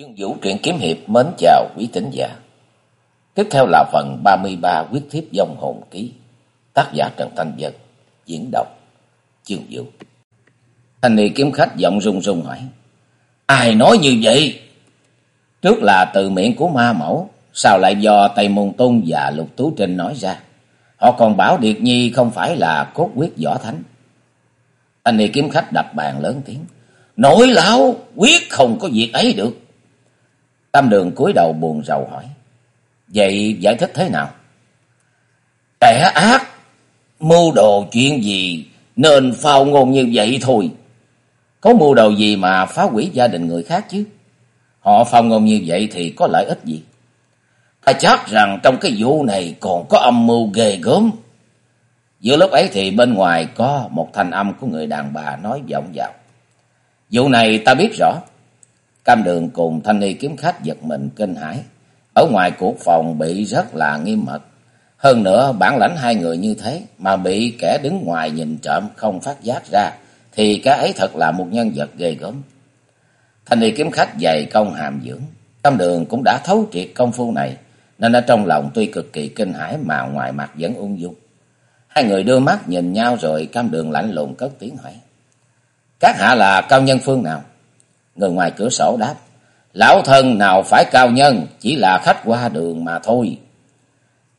Chương Vũ truyện kiếm hiệp mến chào quý tín giả. Tiếp theo là phần 33 quyết thiếp dòng hồn ký. Tác giả Trần Thanh Dân, diễn đọc Chương Vũ. Thanh ni kiếm khách giọng rung rung hỏi. Ai nói như vậy? Trước là từ miệng của ma mẫu, sao lại do Tây Môn Tôn và Lục Tú Trinh nói ra? Họ còn bảo Điệt Nhi không phải là cốt quyết võ thánh. Thanh ni kiếm khách đập bàn lớn tiếng. nổi lão, quyết không có việc ấy được. Tam đường cúi đầu buồn rầu hỏi. Vậy giải thích thế nào? Kẻ ác, mưu đồ chuyện gì nên phao ngôn như vậy thôi. Có mưu đồ gì mà phá hủy gia đình người khác chứ? Họ phao ngôn như vậy thì có lợi ích gì? Ta chắc rằng trong cái vụ này còn có âm mưu ghê gớm. Giữa lúc ấy thì bên ngoài có một thanh âm của người đàn bà nói vọng vào. Vụ này ta biết rõ. Cam đường cùng thanh ni kiếm khách giật mình kinh hãi. Ở ngoài cuộc phòng bị rất là nghiêm mật. Hơn nữa, bản lãnh hai người như thế mà bị kẻ đứng ngoài nhìn trộm không phát giác ra. Thì cái ấy thật là một nhân vật ghê gớm. Thanh ni kiếm khách dày công hàm dưỡng. Cam đường cũng đã thấu triệt công phu này. Nên ở trong lòng tuy cực kỳ kinh hãi mà ngoài mặt vẫn ung dung. Hai người đưa mắt nhìn nhau rồi cam đường lạnh lùng cất tiếng hỏi. Các hạ là cao nhân phương nào? Người ngoài cửa sổ đáp. Lão thân nào phải cao nhân, chỉ là khách qua đường mà thôi.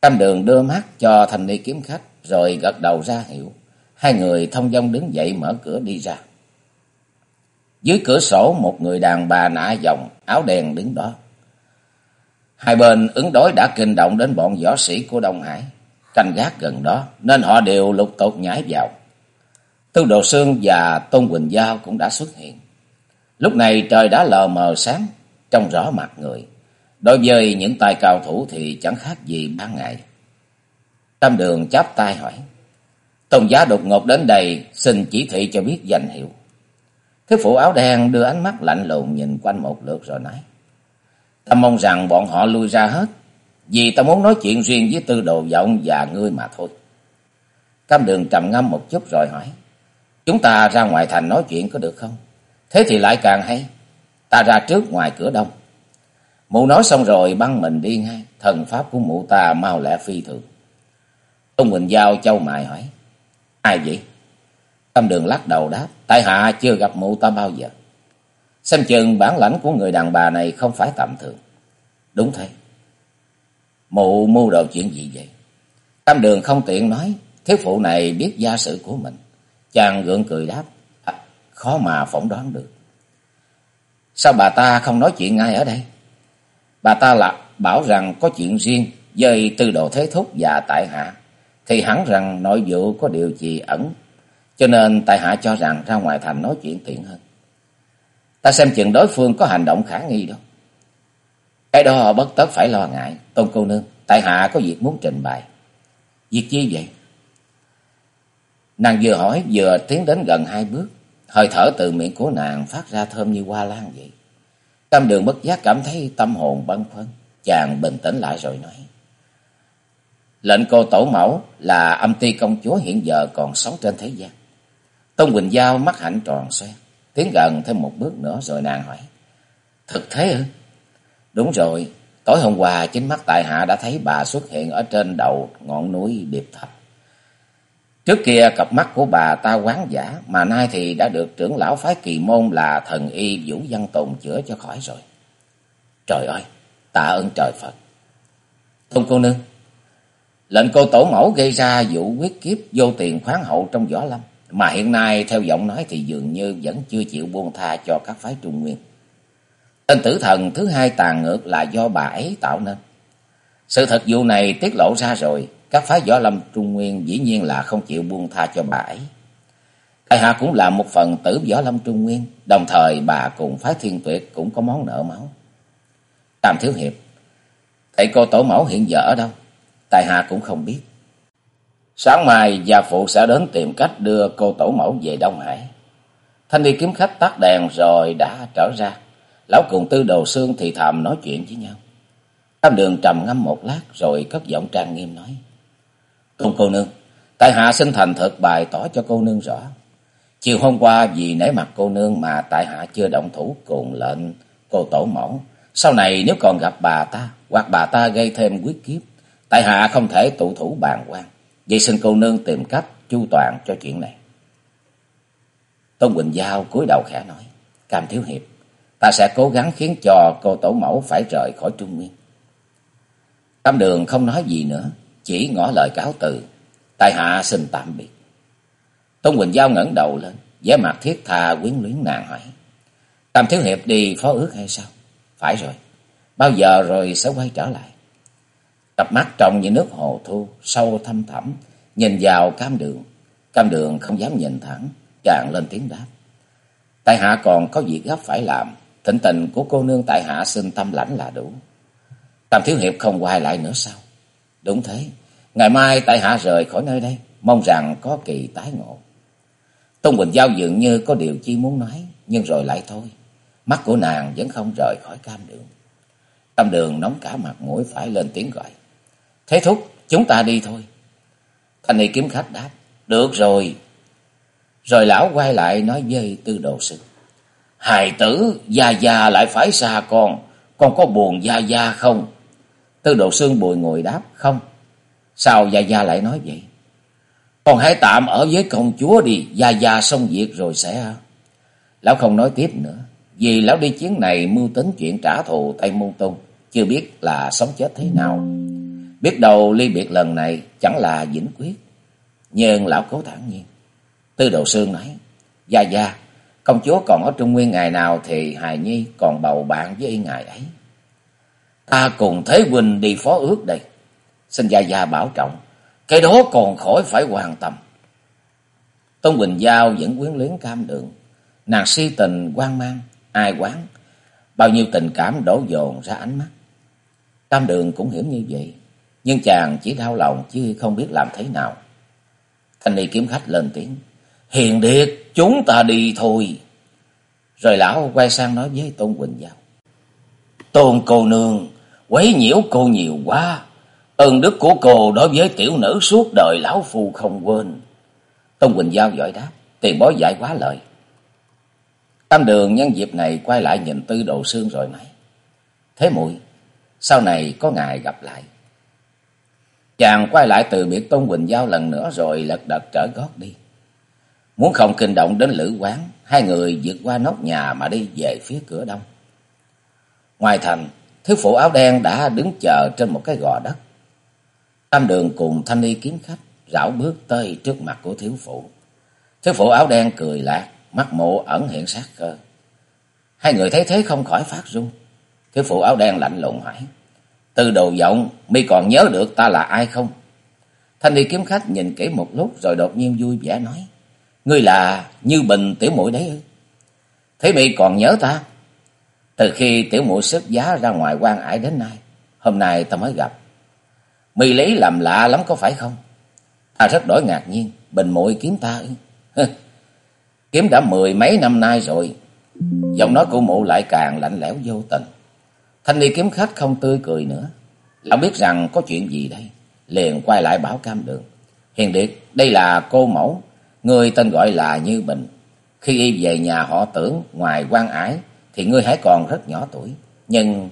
Cam đường đưa mắt cho thành ni kiếm khách, rồi gật đầu ra hiệu. Hai người thông dong đứng dậy mở cửa đi ra. Dưới cửa sổ một người đàn bà nạ dòng, áo đen đứng đó. Hai bên ứng đối đã kinh động đến bọn võ sĩ của Đông Hải. Canh gác gần đó, nên họ đều lục tục nhảy vào. Tư Đồ Sương và Tôn Quỳnh Giao cũng đã xuất hiện. Lúc này trời đã lờ mờ sáng, trông rõ mặt người. Đối với những tay cao thủ thì chẳng khác gì ban ngày. Tam đường chắp tay hỏi. Tôn giá đột ngột đến đây, xin chỉ thị cho biết danh hiệu. Thế phụ áo đen đưa ánh mắt lạnh lùng nhìn quanh một lượt rồi nói. Ta mong rằng bọn họ lui ra hết, vì ta muốn nói chuyện riêng với tư đồ vọng và ngươi mà thôi. Cam đường trầm ngâm một chút rồi hỏi. Chúng ta ra ngoài thành nói chuyện có được không? Thế thì lại càng hay. Ta ra trước ngoài cửa đông. Mụ nói xong rồi băng mình đi ngay. Thần pháp của mụ ta mau lẹ phi thường. Tôn Quỳnh Giao châu mài hỏi. Ai vậy? Tâm đường lắc đầu đáp. Tại hạ chưa gặp mụ ta bao giờ. Xem chừng bản lãnh của người đàn bà này không phải tầm thường. Đúng thế. Mụ mưu đồ chuyện gì vậy? Tâm đường không tiện nói. Thiếu phụ này biết gia sự của mình. Chàng gượng cười đáp khó mà phỏng đoán được. Sao bà ta không nói chuyện ngay ở đây? Bà ta là bảo rằng có chuyện riêng với tư đồ thế thúc và tại hạ. Thì hẳn rằng nội vụ có điều gì ẩn. Cho nên tại hạ cho rằng ra ngoài thành nói chuyện tiện hơn. Ta xem chừng đối phương có hành động khả nghi đâu. Cái đó bất tất phải lo ngại. Tôn cô nương, tại hạ có việc muốn trình bày. Việc chi vậy? Nàng vừa hỏi vừa tiến đến gần hai bước. Hơi thở từ miệng của nàng phát ra thơm như hoa lan vậy. Cam đường bất giác cảm thấy tâm hồn băn khoăn. Chàng bình tĩnh lại rồi nói. Lệnh cô tổ mẫu là âm ti công chúa hiện giờ còn sống trên thế gian. Tôn Quỳnh Giao mắt hạnh tròn xoe. Tiến gần thêm một bước nữa rồi nàng hỏi. Thực thế ư? Đúng rồi. Tối hôm qua chính mắt tại hạ đã thấy bà xuất hiện ở trên đầu ngọn núi Điệp Thập. Trước kia cặp mắt của bà ta quán giả, mà nay thì đã được trưởng lão phái kỳ môn là thần y Vũ Văn Tồn chữa cho khỏi rồi. Trời ơi, tạ ơn trời Phật. Tôn cô nương, lệnh cô tổ mẫu gây ra vụ quyết kiếp vô tiền khoáng hậu trong võ lâm, mà hiện nay theo giọng nói thì dường như vẫn chưa chịu buông tha cho các phái trung nguyên. Tên tử thần thứ hai tàn ngược là do bà ấy tạo nên. Sự thật vụ này tiết lộ ra rồi, các phái võ lâm trung nguyên dĩ nhiên là không chịu buông tha cho bà ấy. Tại hạ cũng là một phần tử võ lâm trung nguyên, đồng thời bà cùng phái thiên tuyệt cũng có món nợ máu. Tam Thiếu Hiệp, thầy cô tổ mẫu hiện giờ ở đâu? Tại hạ cũng không biết. Sáng mai gia phụ sẽ đến tìm cách đưa cô tổ mẫu về Đông Hải. Thanh đi kiếm khách tắt đèn rồi đã trở ra. Lão cùng tư đồ xương thì thầm nói chuyện với nhau. Tam đường trầm ngâm một lát rồi cất giọng trang nghiêm nói. Tôn cô nương, tại hạ xin thành thật bài tỏ cho cô nương rõ. Chiều hôm qua vì nể mặt cô nương mà tại hạ chưa động thủ cùng lệnh cô tổ mẫu, Sau này nếu còn gặp bà ta, hoặc bà ta gây thêm quyết kiếp, tại hạ không thể tụ thủ bàn quan. Vậy xin cô nương tìm cách chu toàn cho chuyện này. Tôn Quỳnh Giao cúi đầu khẽ nói, Cam Thiếu Hiệp, ta sẽ cố gắng khiến cho cô tổ mẫu phải rời khỏi Trung Nguyên. Cam Đường không nói gì nữa, chỉ ngỏ lời cáo từ, tại hạ xin tạm biệt. Tôn Quỳnh Giao ngẩng đầu lên, vẻ mặt thiết tha quyến luyến nàng hỏi, tam Thiếu Hiệp đi phó ước hay sao? Phải rồi, bao giờ rồi sẽ quay trở lại? Cặp mắt trong như nước hồ thu, sâu thâm thẳm, nhìn vào cam đường. Cam đường không dám nhìn thẳng, chàng lên tiếng đáp. Tại hạ còn có việc gấp phải làm, thịnh tình của cô nương tại hạ xin tâm lãnh là đủ. Tam thiếu hiệp không quay lại nữa sao? Đúng thế, ngày mai tại hạ rời khỏi nơi đây, mong rằng có kỳ tái ngộ. Tôn Quỳnh Giao dường như có điều chi muốn nói, nhưng rồi lại thôi. Mắt của nàng vẫn không rời khỏi cam đường. Cam đường nóng cả mặt mũi phải lên tiếng gọi. Thế thúc, chúng ta đi thôi. Thanh y kiếm khách đáp. Được rồi. Rồi lão quay lại nói với tư đồ sư. Hài tử, Gia Gia lại phải xa con. Con có buồn Gia Gia không? Tư đồ xương bùi ngồi đáp. Không. Sao Gia Gia lại nói vậy? Con hãy tạm ở với công chúa đi. Gia Gia xong việc rồi sẽ... Lão không nói tiếp nữa. Vì lão đi chuyến này mưu tính chuyện trả thù Tây Môn Tung. Chưa biết là sống chết thế nào. Biết đâu ly biệt lần này chẳng là vĩnh quyết. Nhưng lão cố thản nhiên. Tư đồ sương nói. Gia Gia, công chúa còn ở Trung Nguyên ngày nào thì Hài Nhi còn bầu bạn với ngài ấy. Ta cùng Thế Huynh đi phó ước đây. Xin Gia Gia bảo trọng. Cái đó còn khỏi phải quan tâm. Tôn Quỳnh Giao vẫn quyến luyến cam đường. Nàng si tình quan mang, ai quán. Bao nhiêu tình cảm đổ dồn ra ánh mắt. Cam đường cũng hiểu như vậy. Nhưng chàng chỉ đau lòng chứ không biết làm thế nào. Thanh ni kiếm khách lên tiếng. Hiền điệt, chúng ta đi thôi. Rồi lão quay sang nói với Tôn Quỳnh Giao. Tôn cô nương, quấy nhiễu cô nhiều quá. Ơn đức của cô đối với tiểu nữ suốt đời lão phu không quên. Tôn Quỳnh Giao giỏi đáp, tiền bối giải quá lời. Tam đường nhân dịp này quay lại nhìn tư độ xương rồi nói. Thế muội sau này có ngày gặp lại. Chàng quay lại từ biệt Tôn Quỳnh Giao lần nữa rồi lật đật trở gót đi. Muốn không kinh động đến lữ quán, hai người vượt qua nóc nhà mà đi về phía cửa đông. Ngoài thành, thiếu phụ áo đen đã đứng chờ trên một cái gò đất. Tam đường cùng thanh y kiếm khách rảo bước tới trước mặt của thiếu phụ. Thiếu phụ áo đen cười lạc, mắt mộ ẩn hiện sát cơ. Hai người thấy thế không khỏi phát run. Thiếu phụ áo đen lạnh lùng hỏi. Từ đồ giọng, mi còn nhớ được ta là ai không? Thanh y kiếm khách nhìn kỹ một lúc rồi đột nhiên vui vẻ nói. Ngươi là Như Bình tiểu muội đấy ư? Thế mi còn nhớ ta? Từ khi tiểu muội xuất giá ra ngoài quan ải đến nay, hôm nay ta mới gặp. Mi lý làm lạ lắm có phải không? Ta rất đổi ngạc nhiên, Bình muội kiếm ta kiếm đã mười mấy năm nay rồi. Giọng nói của mụ lại càng lạnh lẽo vô tình. Thanh ni kiếm khách không tươi cười nữa. Lão biết rằng có chuyện gì đây. Liền quay lại bảo cam đường. Hiền Điệt, đây là cô mẫu. Người tên gọi là Như Bình. Khi y về nhà họ tưởng ngoài quan ái thì ngươi hãy còn rất nhỏ tuổi. Nhưng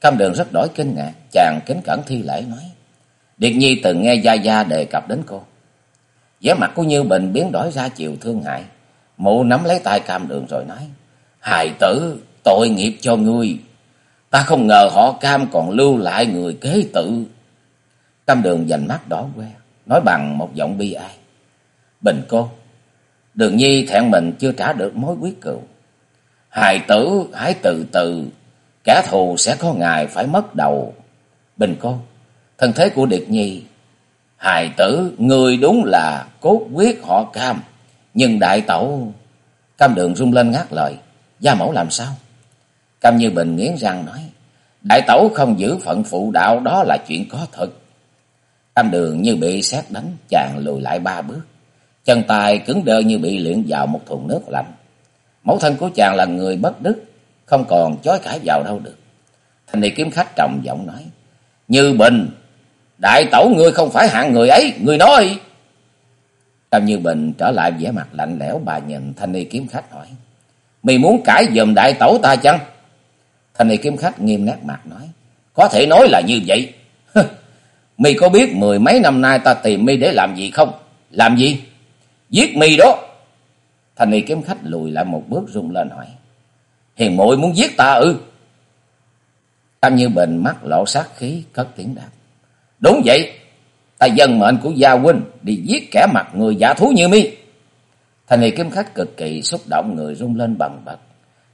cam đường rất đổi kinh ngạc. Chàng kính cẩn thi lễ nói. Điệt Nhi từng nghe Gia Gia đề cập đến cô. vẻ mặt của Như Bình biến đổi ra chiều thương hại. Mụ nắm lấy tay cam đường rồi nói. Hài tử, tội nghiệp cho ngươi. Ta không ngờ họ cam còn lưu lại người kế tự. Cam đường dành mắt đỏ que, nói bằng một giọng bi ai. Bình cô, đường nhi thẹn mình chưa trả được mối quyết cựu. Hài tử hãy từ từ, kẻ thù sẽ có ngày phải mất đầu. Bình cô, thân thế của Điệt Nhi, hài tử, người đúng là cốt quyết họ cam, nhưng đại tẩu... Cam đường rung lên ngát lời, gia mẫu làm sao? Cam Như Bình nghiến răng nói. Đại tẩu không giữ phận phụ đạo đó là chuyện có thật. Cam đường như bị xét đánh, chàng lùi lại ba bước. Chân tay cứng đơ như bị luyện vào một thùng nước lạnh. Mẫu thân của chàng là người bất đức, không còn chói cãi vào đâu được. Thành ni kiếm khách trầm giọng nói. Như Bình, đại tẩu ngươi không phải hạng người ấy, ngươi nói. Cao Như Bình trở lại vẻ mặt lạnh lẽo bà nhìn thanh ni kiếm khách hỏi. Mày muốn cãi dùm đại tẩu ta chăng? Thanh niên kiếm khách nghiêm nét mặt nói. Có thể nói là như vậy. mi có biết mười mấy năm nay ta tìm mi để làm gì không? Làm gì? Giết mi đó. Thanh y kiếm khách lùi lại một bước rung lên hỏi. Hiền muội muốn giết ta ư? Tam Như Bình mắt lộ sát khí cất tiếng đáp. Đúng vậy, ta dân mệnh của gia huynh đi giết kẻ mặt người giả thú như mi. Thành y kiếm khách cực kỳ xúc động người rung lên bằng bật.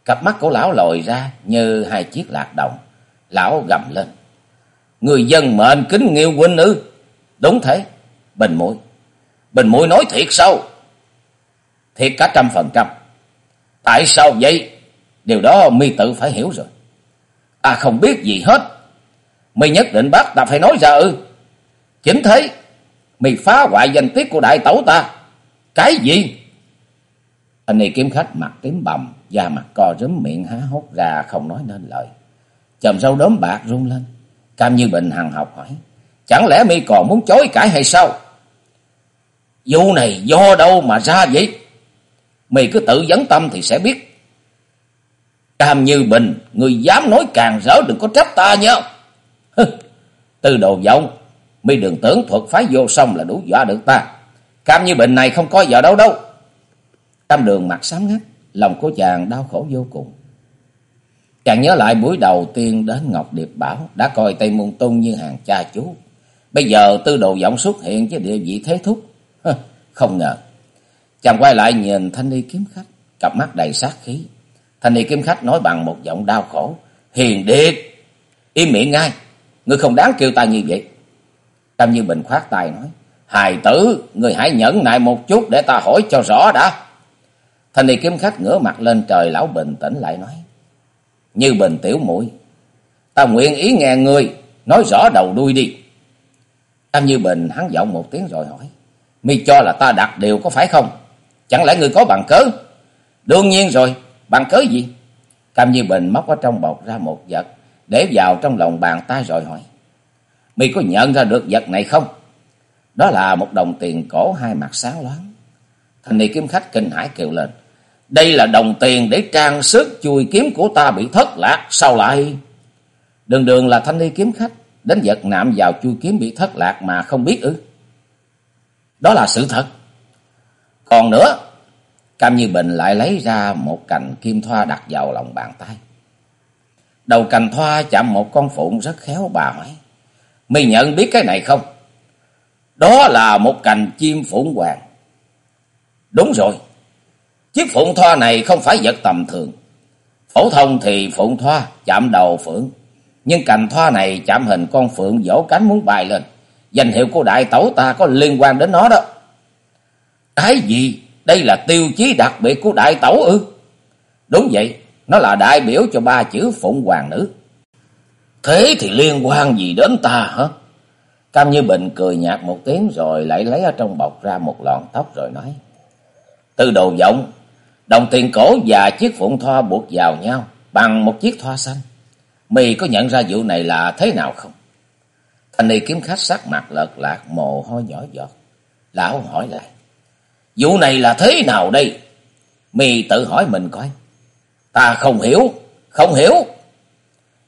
Cặp mắt của lão lồi ra như hai chiếc lạc đồng. Lão gầm lên. Người dân mệnh kính nghiêu huynh ư? Đúng thế, Bình mũi. Bình mũi nói thiệt sao? Thiệt cả trăm phần trăm. Tại sao vậy? Điều đó mi tự phải hiểu rồi. Ta không biết gì hết. Mi nhất định bắt ta phải nói ra ư. Chính thế, mi phá hoại danh tiết của đại tẩu ta. Cái gì? Anh này kiếm khách mặt tím bầm, da mặt co rúm miệng há hốt ra không nói nên lời. Chầm râu đốm bạc run lên. Cam Như Bình hằng học hỏi. Chẳng lẽ mi còn muốn chối cãi hay sao? Vụ này do đâu mà ra vậy? Mày cứ tự vấn tâm thì sẽ biết. Cam Như Bình, người dám nói càng rỡ đừng có trách ta nha. Từ đồ vọng, mi đừng tưởng thuật phái vô song là đủ dọa được ta. Cam Như Bình này không có vợ đâu đâu. Tam đường mặt sáng ngắt, lòng của chàng đau khổ vô cùng. Chàng nhớ lại buổi đầu tiên đến Ngọc Điệp Bảo, đã coi Tây Môn Tung như hàng cha chú. Bây giờ tư đồ giọng xuất hiện với địa vị thế thúc. Không ngờ. Chàng quay lại nhìn thanh ni kiếm khách, cặp mắt đầy sát khí. Thanh ni kiếm khách nói bằng một giọng đau khổ. Hiền điệt, im miệng ngay, ngươi không đáng kêu ta như vậy. Tam Như Bình khoát tay nói, hài tử, ngươi hãy nhẫn nại một chút để ta hỏi cho rõ đã. Thanh ni kiếm khách ngửa mặt lên trời lão bình tĩnh lại nói, như bình tiểu mũi ta nguyện ý nghe ngươi, nói rõ đầu đuôi đi. Tam Như Bình hắn giọng một tiếng rồi hỏi, mi cho là ta đặt điều có phải không? Chẳng lẽ ngươi có bằng cớ? Đương nhiên rồi, bằng cớ gì? Cam Như Bình móc ở trong bọc ra một vật, để vào trong lòng bàn tay rồi hỏi. Mi có nhận ra được vật này không? Đó là một đồng tiền cổ hai mặt sáng loáng. Thành ni kiếm khách kinh hãi kêu lên. Đây là đồng tiền để trang sức chui kiếm của ta bị thất lạc. Sao lại? Đường đường là thanh ni kiếm khách. Đến vật nạm vào chui kiếm bị thất lạc mà không biết ư. Đó là sự thật. Còn nữa, Cam Như Bình lại lấy ra một cành kim thoa đặt vào lòng bàn tay. Đầu cành thoa chạm một con phụng rất khéo bà hỏi. Mày nhận biết cái này không? Đó là một cành chim phụng hoàng. Đúng rồi. Chiếc phụng thoa này không phải vật tầm thường. Phổ thông thì phụng thoa chạm đầu phượng. Nhưng cành thoa này chạm hình con phượng vỗ cánh muốn bay lên. Danh hiệu của đại tẩu ta có liên quan đến nó đó. Cái gì? Đây là tiêu chí đặc biệt của đại tẩu ư? Đúng vậy, nó là đại biểu cho ba chữ phụng hoàng nữ. Thế thì liên quan gì đến ta hả? Cam Như Bình cười nhạt một tiếng rồi lại lấy ở trong bọc ra một lọn tóc rồi nói. Từ đồ vọng, đồng tiền cổ và chiếc phụng thoa buộc vào nhau bằng một chiếc thoa xanh. Mì có nhận ra vụ này là thế nào không? Thanh ni kiếm khách sắc mặt lợt lạc mồ hôi nhỏ giọt. Lão hỏi lại. Vụ này là thế nào đây? Mì tự hỏi mình coi. Ta không hiểu, không hiểu.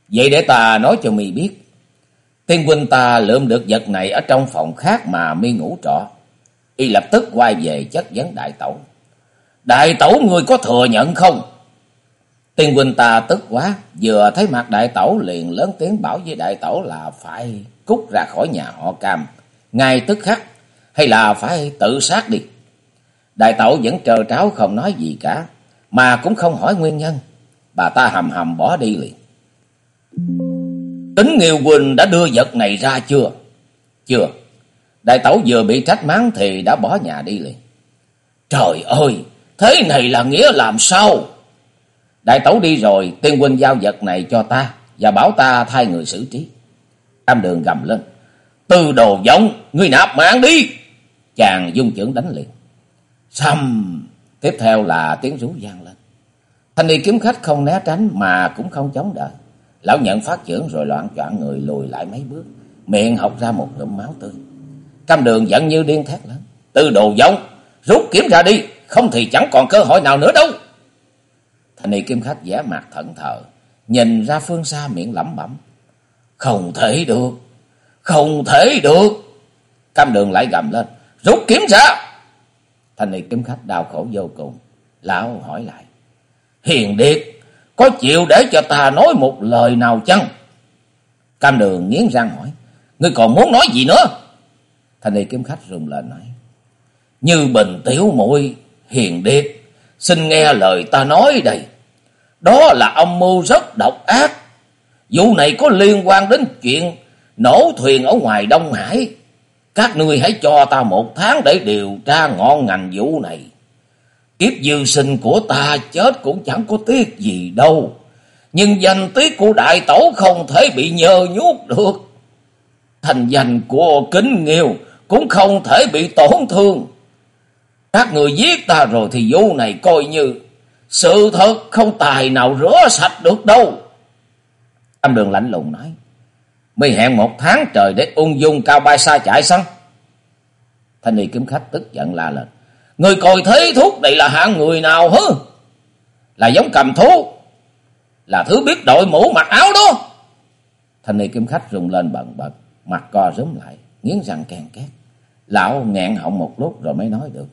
Vậy để ta nói cho mì biết. Tiên huynh ta lượm được vật này ở trong phòng khác mà mi ngủ trọ. Y lập tức quay về chất vấn đại tẩu. Đại tẩu người có thừa nhận không? Tiên huynh ta tức quá, vừa thấy mặt đại tẩu liền lớn tiếng bảo với đại tẩu là phải cút ra khỏi nhà họ cam. Ngay tức khắc, hay là phải tự sát đi. Đại tẩu vẫn trơ tráo không nói gì cả, mà cũng không hỏi nguyên nhân. Bà ta hầm hầm bỏ đi liền. Tính Nghiêu Quỳnh đã đưa vật này ra chưa? Chưa. Đại tẩu vừa bị trách mắng thì đã bỏ nhà đi liền. Trời ơi, thế này là nghĩa làm sao? Đại tẩu đi rồi, tiên huynh giao vật này cho ta và bảo ta thay người xử trí. Cam đường gầm lên. Từ đồ giống, ngươi nạp mạng đi. Chàng dung trưởng đánh liền. Xăm! Tiếp theo là tiếng rú vang lên. Thanh niên kiếm khách không né tránh mà cũng không chống đợi. Lão nhận phát trưởng rồi loạn choạng người lùi lại mấy bước. Miệng học ra một ngụm máu tươi. Cam đường giận như điên thét lớn. Từ đồ giống, rút kiếm ra đi. Không thì chẳng còn cơ hội nào nữa đâu. Thanh niên kiếm khách giả mặt thận thờ. nhìn ra phương xa miệng lẩm bẩm. Không thể được, không thể được. Cam đường lại gầm lên, rút kiếm ra. Thanh niên kiếm khách đau khổ vô cùng. Lão hỏi lại, Hiền Điệt, có chịu để cho ta nói một lời nào chăng? Cam đường nghiến răng hỏi, Ngươi còn muốn nói gì nữa? Thanh niên kiếm khách rùng lên nói, Như bình tiểu muội hiền điệt, xin nghe lời ta nói đây. Đó là âm mưu rất độc ác. Vụ này có liên quan đến chuyện nổ thuyền ở ngoài Đông Hải. Các ngươi hãy cho ta một tháng để điều tra ngọn ngành vụ này. Kiếp dư sinh của ta chết cũng chẳng có tiếc gì đâu. Nhưng danh tiếc của đại tổ không thể bị nhơ nhút được. Thành danh của kính nghiêu cũng không thể bị tổn thương. Các người giết ta rồi thì vụ này coi như sự thật không tài nào rửa sạch được đâu. Âm đường lạnh lùng nói. Mày hẹn một tháng trời để ung dung cao bay xa chạy săn. Thanh niên kiếm khách tức giận la lên. Người coi thế thuốc này là hạng người nào hứ? Là giống cầm thú. Là thứ biết đội mũ mặc áo đó. Thanh niên kiếm khách rung lên bận bật. Mặt co rúm lại. Nghiến răng càng két. Lão nghẹn họng một lúc rồi mới nói được.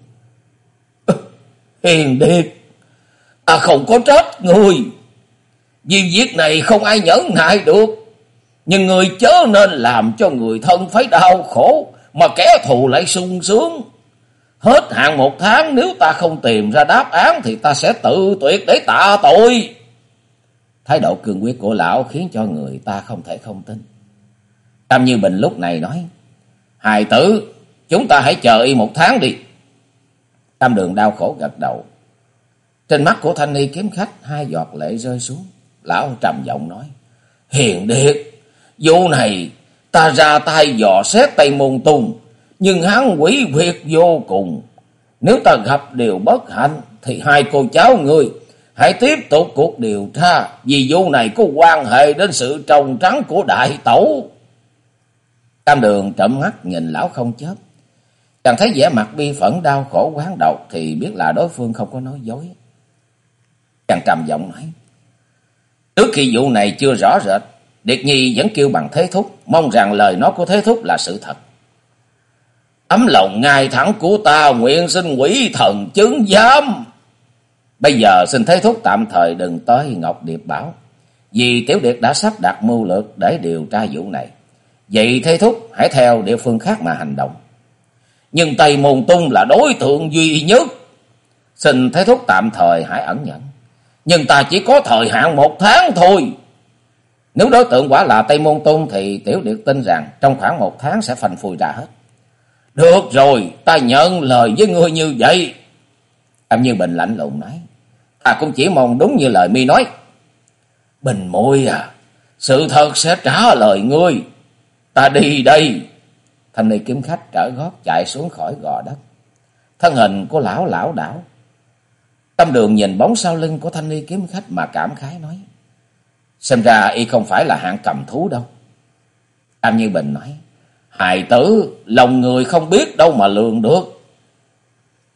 Hiền điệt. Ta không có trách người. Vì việc này không ai nhẫn nại được. Nhưng người chớ nên làm cho người thân phải đau khổ. Mà kẻ thù lại sung sướng. Hết hạn một tháng nếu ta không tìm ra đáp án thì ta sẽ tự tuyệt để tạ tội. Thái độ cường quyết của lão khiến cho người ta không thể không tin. Tam Như Bình lúc này nói, Hài tử, chúng ta hãy chờ y một tháng đi. Tam đường đau khổ gật đầu. Trên mắt của thanh ni kiếm khách hai giọt lệ rơi xuống. Lão trầm giọng nói, Hiền điệt, vụ này ta ra tay dò xét Tây Môn Tùng nhưng hắn quỷ quyệt vô cùng. Nếu ta gặp điều bất hạnh, thì hai cô cháu người hãy tiếp tục cuộc điều tra, vì vụ này có quan hệ đến sự trồng trắng của đại tẩu. Cam đường trộm mắt nhìn lão không chớp. Chàng thấy vẻ mặt bi phẫn đau khổ quán độc thì biết là đối phương không có nói dối. Chàng trầm giọng nói. Trước khi vụ này chưa rõ rệt, Điệt Nhi vẫn kêu bằng thế thúc, mong rằng lời nói của thế thúc là sự thật. Ấm lòng ngài thẳng của ta nguyện xin quỷ thần chứng giám. Bây giờ xin thế thúc tạm thời đừng tới Ngọc Điệp Bảo. Vì Tiểu Điệp đã sắp đặt mưu lược để điều tra vụ này. Vậy thế thúc hãy theo địa phương khác mà hành động. Nhưng Tây Môn Tung là đối tượng duy nhất. Xin thế thúc tạm thời hãy ẩn nhẫn Nhưng ta chỉ có thời hạn một tháng thôi. Nếu đối tượng quả là Tây Môn tôn thì Tiểu Điệt tin rằng trong khoảng một tháng sẽ phành phùi ra hết. Được rồi, ta nhận lời với ngươi như vậy. Âm Như Bình lạnh lùng nói. Ta cũng chỉ mong đúng như lời mi nói. Bình môi à, sự thật sẽ trả lời ngươi. Ta đi đây. Thanh ni kiếm khách trở gót chạy xuống khỏi gò đất. Thân hình của lão lão đảo. Tâm đường nhìn bóng sau lưng của thanh ni kiếm khách mà cảm khái nói. Xem ra y không phải là hạng cầm thú đâu. Am Như Bình nói. Hài tử, lòng người không biết đâu mà lường được.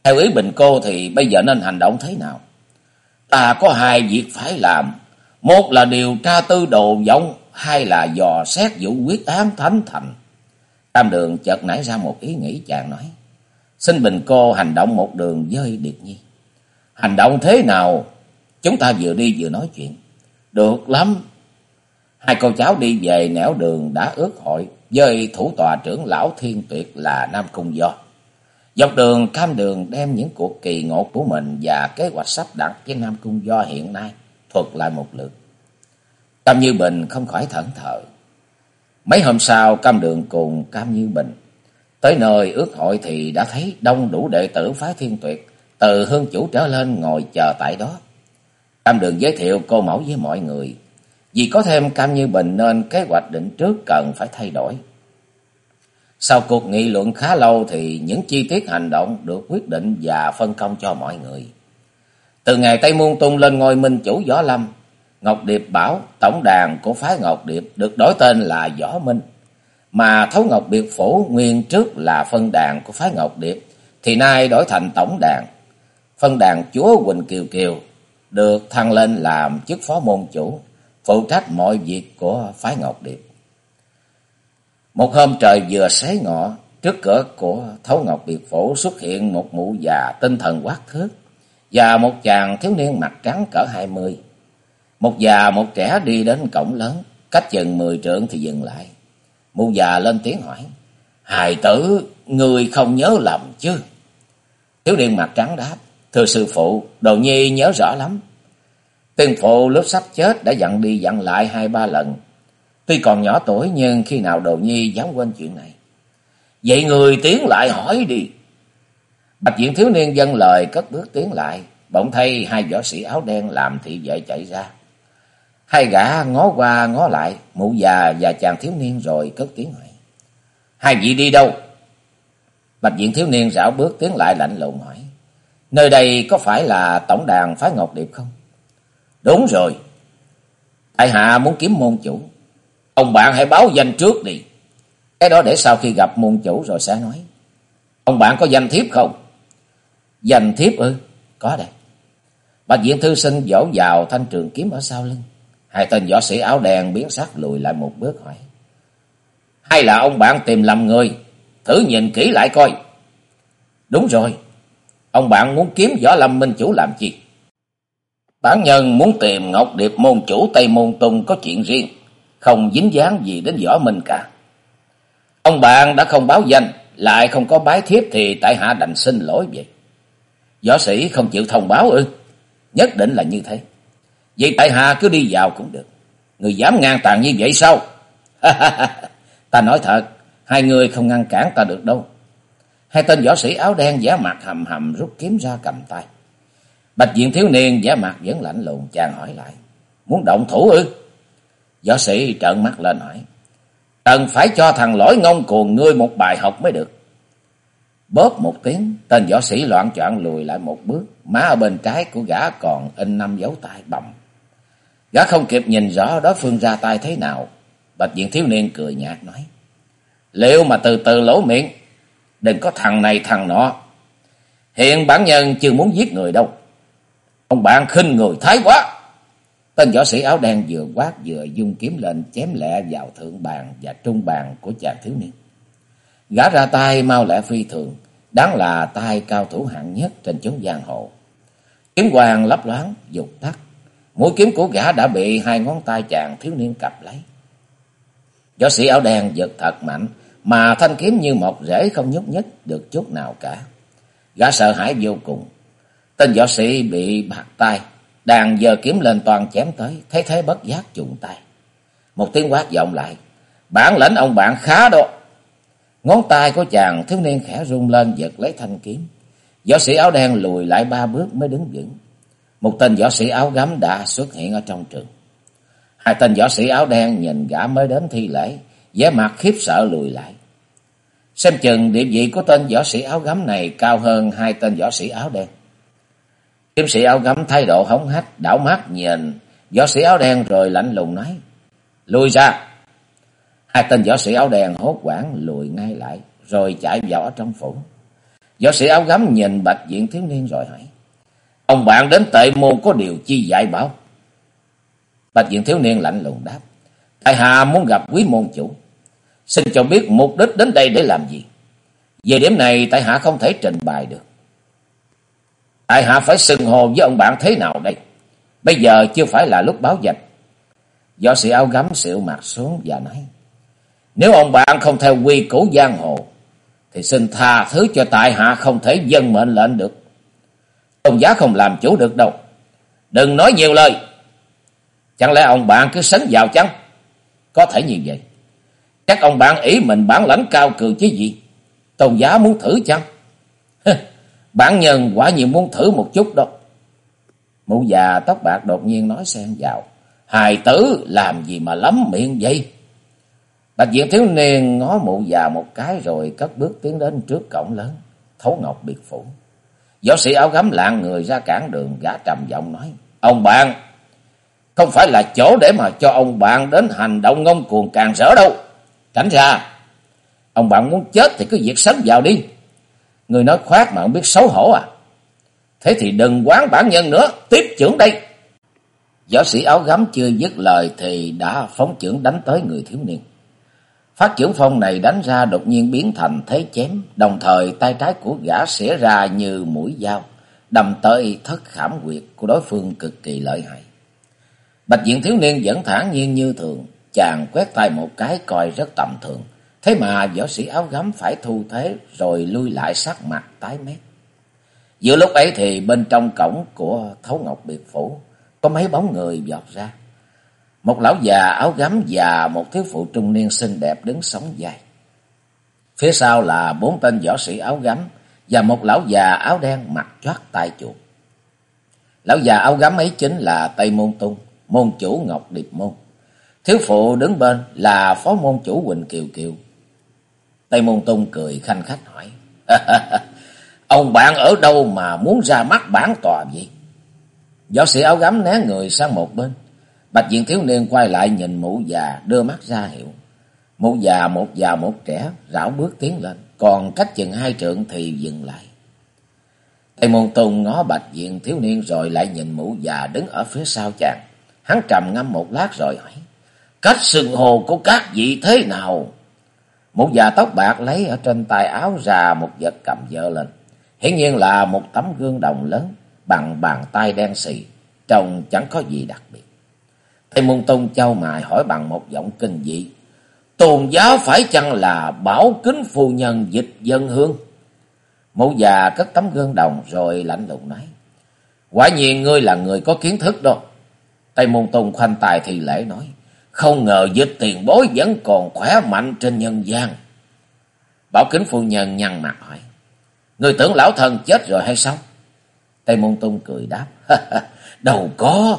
Theo ý Bình cô thì bây giờ nên hành động thế nào? Ta có hai việc phải làm. Một là điều tra tư đồ vọng, hai là dò xét vụ quyết án thánh thành. Tam đường chợt nảy ra một ý nghĩ chàng nói. Xin Bình cô hành động một đường dơi Điệt Nhi. Hành động thế nào? Chúng ta vừa đi vừa nói chuyện. Được lắm. Hai cô cháu đi về nẻo đường đã ước hội với thủ tòa trưởng lão thiên tuyệt là Nam Cung Do. Dọc đường, cam đường đem những cuộc kỳ ngộ của mình và kế hoạch sắp đặt với Nam Cung Do hiện nay thuật lại một lượt. Cam Như Bình không khỏi thẫn thờ. Mấy hôm sau, cam đường cùng Cam Như Bình tới nơi ước hội thì đã thấy đông đủ đệ tử phái thiên tuyệt từ hương chủ trở lên ngồi chờ tại đó. Cam đường giới thiệu cô mẫu với mọi người. Vì có thêm Cam Như Bình nên kế hoạch định trước cần phải thay đổi. Sau cuộc nghị luận khá lâu thì những chi tiết hành động được quyết định và phân công cho mọi người. Từ ngày Tây Môn Tung lên ngôi minh chủ Võ Lâm, Ngọc Điệp bảo tổng đàn của phái Ngọc Điệp được đổi tên là Võ Minh. Mà Thấu Ngọc Biệt Phủ nguyên trước là phân đàn của phái Ngọc Điệp thì nay đổi thành tổng đàn. Phân đàn chúa Quỳnh Kiều Kiều được thăng lên làm chức phó môn chủ. phụ trách mọi việc của phái Ngọc Điệp. Một hôm trời vừa xế ngọ, trước cửa của Thấu Ngọc Biệt Phủ xuất hiện một mụ già tinh thần quát thước và một chàng thiếu niên mặt trắng cỡ hai mươi. Một già một trẻ đi đến cổng lớn, cách chừng mười trượng thì dừng lại. Mụ già lên tiếng hỏi, Hài tử, người không nhớ lầm chứ? Thiếu niên mặt trắng đáp, Thưa sư phụ, đồ nhi nhớ rõ lắm. Tiên phụ lúc sắp chết đã dặn đi dặn lại hai ba lần. Tuy còn nhỏ tuổi nhưng khi nào đồ nhi dám quên chuyện này. Vậy người tiến lại hỏi đi. Bạch diện thiếu niên dân lời cất bước tiến lại. Bỗng thay hai võ sĩ áo đen làm thị vệ chạy ra. Hai gã ngó qua ngó lại, mụ già và chàng thiếu niên rồi cất tiếng hỏi. Hai vị đi đâu? Bạch diện thiếu niên rảo bước tiến lại lạnh lùng hỏi. Nơi đây có phải là tổng đàn phái Ngọc Điệp không? Đúng rồi. Tại hạ muốn kiếm môn chủ. Ông bạn hãy báo danh trước đi. Cái đó để sau khi gặp môn chủ rồi sẽ nói. Ông bạn có danh thiếp không? Danh thiếp ư? Có đây. Bạch diện thư sinh dỗ vào thanh trường kiếm ở sau lưng. Hai tên võ sĩ áo đen biến sắc lùi lại một bước hỏi. Hay là ông bạn tìm lầm người? Thử nhìn kỹ lại coi. Đúng rồi. Ông bạn muốn kiếm võ lâm minh chủ làm gì? Bản nhân muốn tìm Ngọc Điệp môn chủ Tây Môn Tùng có chuyện riêng. Không dính dáng gì đến võ minh cả. Ông bạn đã không báo danh. Lại không có bái thiếp thì tại hạ đành xin lỗi vậy. Võ sĩ không chịu thông báo ư? Nhất định là như thế. Vậy tại hạ cứ đi vào cũng được. Người dám ngang tàn như vậy sao? ta nói thật, hai người không ngăn cản ta được đâu. Hai tên võ sĩ áo đen giả mặt hầm hầm rút kiếm ra cầm tay. Bạch diện thiếu niên giả mặt vẫn lạnh lùng chàng hỏi lại. Muốn động thủ ư? Võ sĩ trợn mắt lên hỏi. Cần phải cho thằng lỗi ngông cuồng ngươi một bài học mới được. Bóp một tiếng, tên võ sĩ loạn choạng lùi lại một bước, má ở bên trái của gã còn in năm dấu tay bầm. Gã không kịp nhìn rõ đối phương ra tay thế nào. Bạch diện thiếu niên cười nhạt nói. Liệu mà từ từ lỗ miệng, đừng có thằng này thằng nọ. Hiện bản nhân chưa muốn giết người đâu. Ông bạn khinh người thái quá. Tên võ sĩ áo đen vừa quát vừa dung kiếm lên chém lẹ vào thượng bàn và trung bàn của chàng thiếu niên. Gã ra tay mau lẹ phi thường, đáng là tay cao thủ hạng nhất trên chốn giang hồ. Kiếm hoàng lấp loáng, dục tắt. Mũi kiếm của gã đã bị hai ngón tay chàng thiếu niên cặp lấy. Võ sĩ áo đen giật thật mạnh, mà thanh kiếm như một rễ không nhúc nhích được chút nào cả. Gã sợ hãi vô cùng. Tên võ sĩ bị bạc tay, đàn giờ kiếm lên toàn chém tới, thấy thế bất giác trùng tay. Một tiếng quát vọng lại, bản lãnh ông bạn khá đó. Ngón tay của chàng thiếu niên khẽ rung lên giật lấy thanh kiếm. Võ sĩ áo đen lùi lại ba bước mới đứng vững. Một tên võ sĩ áo gấm đã xuất hiện ở trong trường. Hai tên võ sĩ áo đen nhìn gã mới đến thi lễ, vẻ mặt khiếp sợ lùi lại. Xem chừng địa vị của tên võ sĩ áo gấm này cao hơn hai tên võ sĩ áo đen. Kiếm sĩ áo gấm thay độ hống hách, đảo mắt nhìn võ sĩ áo đen rồi lạnh lùng nói. Lùi ra! Hai tên võ sĩ áo đen hốt quảng lùi ngay lại, rồi chạy vào trong phủ. Võ sĩ áo gấm nhìn bạch diện thiếu niên rồi hỏi. Ông bạn đến tệ môn có điều chi dạy bảo? Bạch diện thiếu niên lạnh lùng đáp. Tại hạ muốn gặp quý môn chủ. Xin cho biết mục đích đến đây để làm gì. Về điểm này tại hạ không thể trình bày được. Tại hạ phải xưng hồ với ông bạn thế nào đây? Bây giờ chưa phải là lúc báo danh. Võ sĩ áo gấm xịu mặt xuống và nói. Nếu ông bạn không theo quy củ giang hồ, thì xin tha thứ cho tại hạ không thể dân mệnh lệnh được. Tôn giá không làm chủ được đâu. Đừng nói nhiều lời. Chẳng lẽ ông bạn cứ sấn vào chăng? Có thể như vậy. Chắc ông bạn ý mình bản lãnh cao cường chứ gì. Tôn giá muốn thử chăng? Bản nhân quả nhiên muốn thử một chút đâu. Mụ già tóc bạc đột nhiên nói xen vào. Hài tử làm gì mà lắm miệng vậy? Bạch diện thiếu niên ngó mụ già một cái rồi cất bước tiến đến trước cổng lớn. Thấu ngọc biệt phủ. Võ sĩ áo gấm lạng người ra cản đường gã trầm giọng nói. Ông bạn, không phải là chỗ để mà cho ông bạn đến hành động ngông cuồng càng rỡ đâu. Tránh ra, ông bạn muốn chết thì cứ việc sớm vào đi. Người nói khoát mà không biết xấu hổ à. Thế thì đừng quán bản nhân nữa, tiếp trưởng đây. Võ sĩ áo gấm chưa dứt lời thì đã phóng chưởng đánh tới người thiếu niên. Phát chưởng phong này đánh ra đột nhiên biến thành thế chém, đồng thời tay trái của gã xẻ ra như mũi dao, đâm tới thất khảm quyệt của đối phương cực kỳ lợi hại. Bạch diện thiếu niên vẫn thản nhiên như thường, chàng quét tay một cái coi rất tầm thường. Thế mà võ sĩ áo gấm phải thu thế rồi lui lại sắc mặt tái mét. Giữa lúc ấy thì bên trong cổng của Thấu Ngọc Biệt Phủ có mấy bóng người vọt ra. Một lão già áo gấm và một thiếu phụ trung niên xinh đẹp đứng sóng dài. Phía sau là bốn tên võ sĩ áo gấm và một lão già áo đen mặt choát tai chuột. Lão già áo gấm ấy chính là Tây Môn Tung, môn chủ Ngọc Điệp Môn. Thiếu phụ đứng bên là phó môn chủ Quỳnh Kiều Kiều. Tây Môn Tung cười khanh khách hỏi. Ông bạn ở đâu mà muốn ra mắt bản tòa vậy? Võ sĩ áo gấm né người sang một bên. Bạch diện thiếu niên quay lại nhìn mụ già, đưa mắt ra hiệu. Mụ già một già một trẻ rảo bước tiến lên. Còn cách chừng hai trượng thì dừng lại. Tây Môn Tùng ngó bạch diện thiếu niên rồi lại nhìn mụ già đứng ở phía sau chàng. Hắn trầm ngâm một lát rồi hỏi. Cách sừng hồ của các vị thế nào? Một già tóc bạc lấy ở trên tay áo ra một vật cầm dơ lên. Hiển nhiên là một tấm gương đồng lớn bằng bàn tay đen xì, trông chẳng có gì đặc biệt. Thầy Môn tông Châu Mài hỏi bằng một giọng kinh dị. Tôn giáo phải chăng là bảo kính phu nhân dịch dân hương? mẫu già cất tấm gương đồng rồi lạnh lùng nói. Quả nhiên ngươi là người có kiến thức đó. Tây Môn tông khoanh tài thì lễ nói. Không ngờ dịch tiền bối vẫn còn khỏe mạnh trên nhân gian. Bảo kính phu nhân nhăn mặt hỏi. Người tưởng lão thần chết rồi hay sao? Tây Môn Tung cười đáp. Đâu có.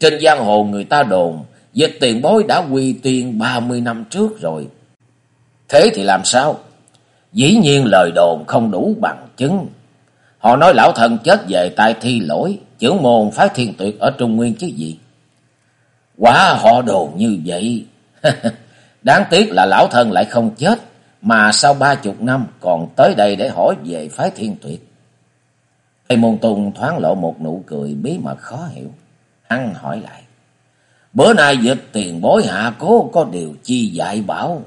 Trên giang hồ người ta đồn. Dịch tiền bối đã quy tiên ba mươi năm trước rồi. Thế thì làm sao? Dĩ nhiên lời đồn không đủ bằng chứng. Họ nói lão thần chết về tay thi lỗi. Chưởng môn phái thiên tuyệt ở Trung Nguyên chứ gì quá họ đồ như vậy. Đáng tiếc là lão thân lại không chết. Mà sau ba chục năm còn tới đây để hỏi về phái thiên tuyệt. Tây Môn Tùng thoáng lộ một nụ cười bí mật khó hiểu. Hắn hỏi lại. Bữa nay dịch tiền bối hạ cố có điều chi dạy bảo.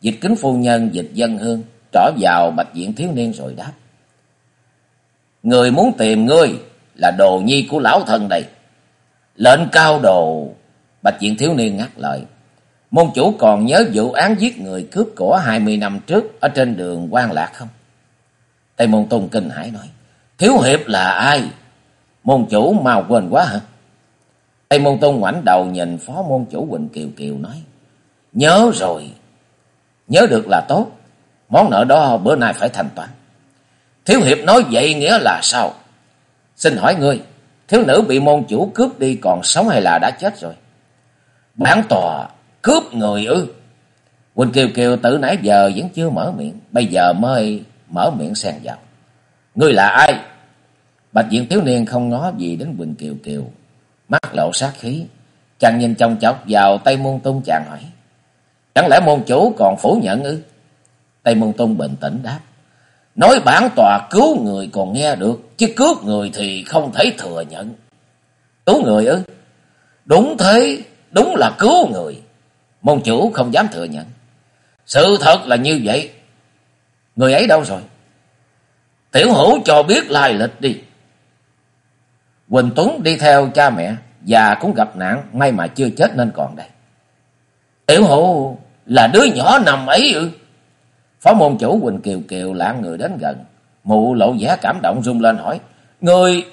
Dịch kính phu nhân dịch dân hương trở vào bạch diện thiếu niên rồi đáp. Người muốn tìm ngươi là đồ nhi của lão thân đây. Lệnh cao đồ. Bạch diện thiếu niên ngắt lời. Môn chủ còn nhớ vụ án giết người cướp của hai mươi năm trước ở trên đường quan Lạc không? Tây Môn Tùng kinh hải nói. Thiếu hiệp là ai? Môn chủ mau quên quá hả? Tây Môn Tùng ngoảnh đầu nhìn phó môn chủ Quỳnh Kiều Kiều nói. Nhớ rồi. Nhớ được là tốt. Món nợ đó bữa nay phải thanh toán. Thiếu hiệp nói vậy nghĩa là sao? Xin hỏi ngươi, thiếu nữ bị môn chủ cướp đi còn sống hay là đã chết rồi? Bản tòa Cướp người ư? Quỳnh Kiều Kiều từ nãy giờ vẫn chưa mở miệng, bây giờ mới mở miệng xen vào. Ngươi là ai? Bạch diện thiếu niên không ngó gì đến Quỳnh Kiều Kiều, mắt lộ sát khí. Chàng nhìn trong chọc vào Tây Môn Tung chàng hỏi. Chẳng lẽ môn chủ còn phủ nhận ư? Tây Môn Tung bình tĩnh đáp. Nói bản tòa cứu người còn nghe được, chứ cướp người thì không thể thừa nhận. Cứu người ư? Đúng thế, đúng là cứu người. Môn chủ không dám thừa nhận. Sự thật là như vậy. Người ấy đâu rồi? Tiểu hữu cho biết lai lịch đi. Quỳnh Tuấn đi theo cha mẹ già cũng gặp nạn, may mà chưa chết nên còn đây. Tiểu hữu là đứa nhỏ nằm ấy ư? Phó môn chủ Quỳnh Kiều Kiều lạng người đến gần. Mụ lộ vẻ cảm động rung lên hỏi. Ngươi,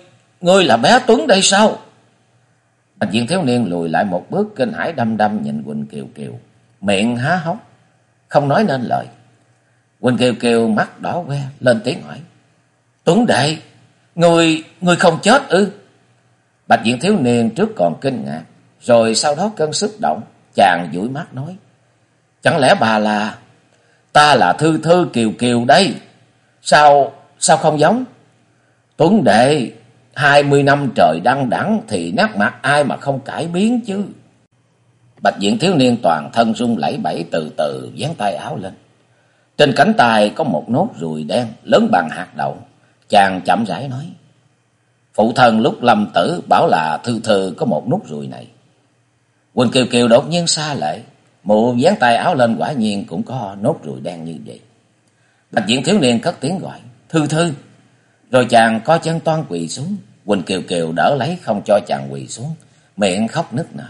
ngươi là bé Tuấn đây sao? Bạch diện thiếu niên lùi lại một bước kinh hãi đăm đăm nhìn Quỳnh Kiều Kiều. Miệng há hốc, không nói nên lời. Quỳnh Kiều Kiều mắt đỏ que, lên tiếng hỏi. Tuấn đệ, người, người không chết ư? Bạch diện thiếu niên trước còn kinh ngạc, rồi sau đó cơn xúc động, chàng dũi mắt nói. Chẳng lẽ bà là... Ta là Thư Thư Kiều Kiều đây. Sao, sao không giống? Tuấn đệ, hai mươi năm trời đăng đẳng thì nét mặt ai mà không cải biến chứ. Bạch diện thiếu niên toàn thân rung lẩy bẩy từ từ dán tay áo lên. Trên cánh tay có một nốt ruồi đen lớn bằng hạt đậu. Chàng chậm rãi nói. Phụ thân lúc lâm tử bảo là thư thư có một nút ruồi này. Quỳnh Kiều Kiều đột nhiên xa lệ. Mụ dán tay áo lên quả nhiên cũng có nốt ruồi đen như vậy. Bạch diện thiếu niên cất tiếng gọi. Thư thư. Rồi chàng có chân toan quỳ xuống. Quỳnh Kiều Kiều đỡ lấy không cho chàng quỳ xuống. Miệng khóc nức nở.